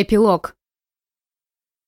Эпилог.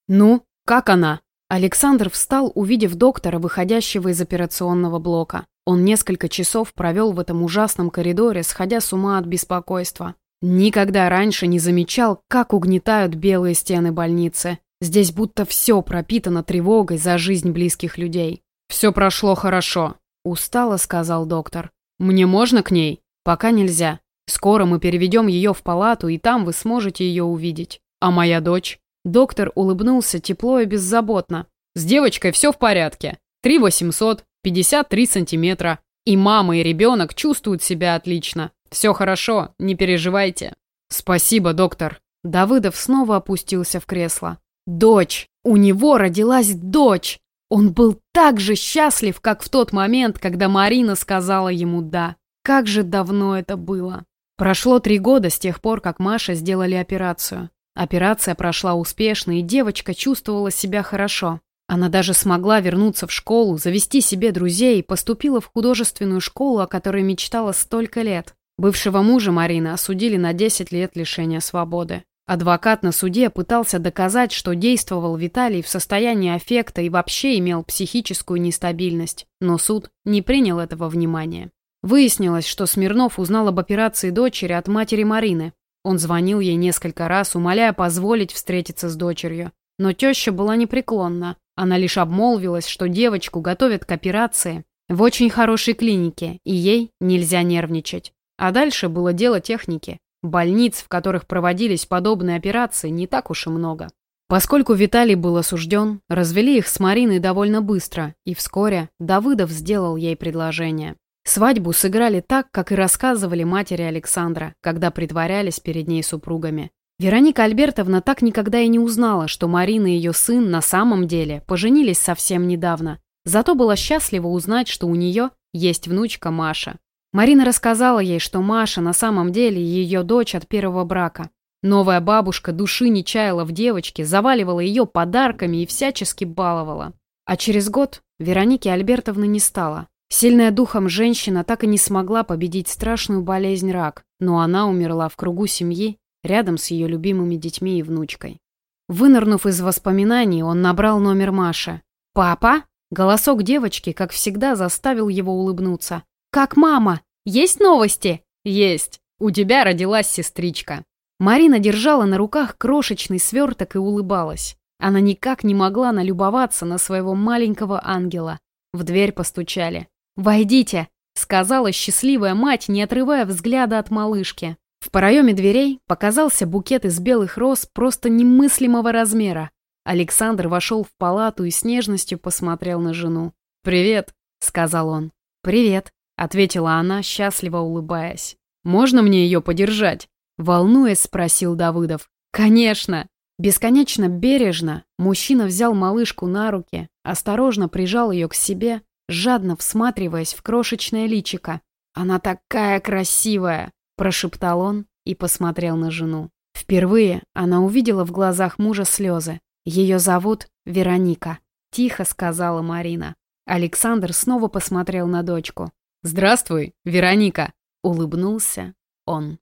«Ну, как она?» Александр встал, увидев доктора, выходящего из операционного блока. Он несколько часов провел в этом ужасном коридоре, сходя с ума от беспокойства. Никогда раньше не замечал, как угнетают белые стены больницы. Здесь будто все пропитано тревогой за жизнь близких людей. «Все прошло хорошо», — устало сказал доктор. «Мне можно к ней?» «Пока нельзя. Скоро мы переведем ее в палату, и там вы сможете ее увидеть. А моя дочь?» Доктор улыбнулся тепло и беззаботно. «С девочкой все в порядке. 3 800, 53 сантиметра. И мама, и ребенок чувствуют себя отлично. Все хорошо, не переживайте». «Спасибо, доктор». Давыдов снова опустился в кресло. «Дочь! У него родилась дочь!» Он был так же счастлив, как в тот момент, когда Марина сказала ему «да». Как же давно это было. Прошло три года с тех пор, как Маша сделали операцию. Операция прошла успешно, и девочка чувствовала себя хорошо. Она даже смогла вернуться в школу, завести себе друзей и поступила в художественную школу, о которой мечтала столько лет. Бывшего мужа Марины осудили на 10 лет лишения свободы. Адвокат на суде пытался доказать, что действовал Виталий в состоянии аффекта и вообще имел психическую нестабильность, но суд не принял этого внимания. Выяснилось, что Смирнов узнал об операции дочери от матери Марины. Он звонил ей несколько раз, умоляя позволить встретиться с дочерью. Но теща была непреклонна. Она лишь обмолвилась, что девочку готовят к операции в очень хорошей клинике, и ей нельзя нервничать. А дальше было дело техники. Больниц, в которых проводились подобные операции, не так уж и много. Поскольку Виталий был осужден, развели их с Мариной довольно быстро, и вскоре Давыдов сделал ей предложение. Свадьбу сыграли так, как и рассказывали матери Александра, когда притворялись перед ней супругами. Вероника Альбертовна так никогда и не узнала, что Марина и ее сын на самом деле поженились совсем недавно. Зато была счастлива узнать, что у нее есть внучка Маша. Марина рассказала ей, что Маша на самом деле ее дочь от первого брака. Новая бабушка души не чаяла в девочке, заваливала ее подарками и всячески баловала. А через год Вероники Альбертовны не стало. Сильная духом женщина так и не смогла победить страшную болезнь рак, но она умерла в кругу семьи, рядом с ее любимыми детьми и внучкой. Вынырнув из воспоминаний, он набрал номер Маши. «Папа?» Голосок девочки, как всегда, заставил его улыбнуться. «Как мама? Есть новости?» «Есть. У тебя родилась сестричка». Марина держала на руках крошечный сверток и улыбалась. Она никак не могла налюбоваться на своего маленького ангела. В дверь постучали. «Войдите!» — сказала счастливая мать, не отрывая взгляда от малышки. В проеме дверей показался букет из белых роз просто немыслимого размера. Александр вошел в палату и с нежностью посмотрел на жену. «Привет», — сказал он. «Привет», — ответила она, счастливо улыбаясь. «Можно мне ее подержать?» Волнуясь, спросил Давыдов. «Конечно!» Бесконечно бережно мужчина взял малышку на руки, осторожно прижал ее к себе жадно всматриваясь в крошечное личико. «Она такая красивая!» – прошептал он и посмотрел на жену. Впервые она увидела в глазах мужа слезы. «Ее зовут Вероника», – тихо сказала Марина. Александр снова посмотрел на дочку. «Здравствуй, Вероника!» – улыбнулся он.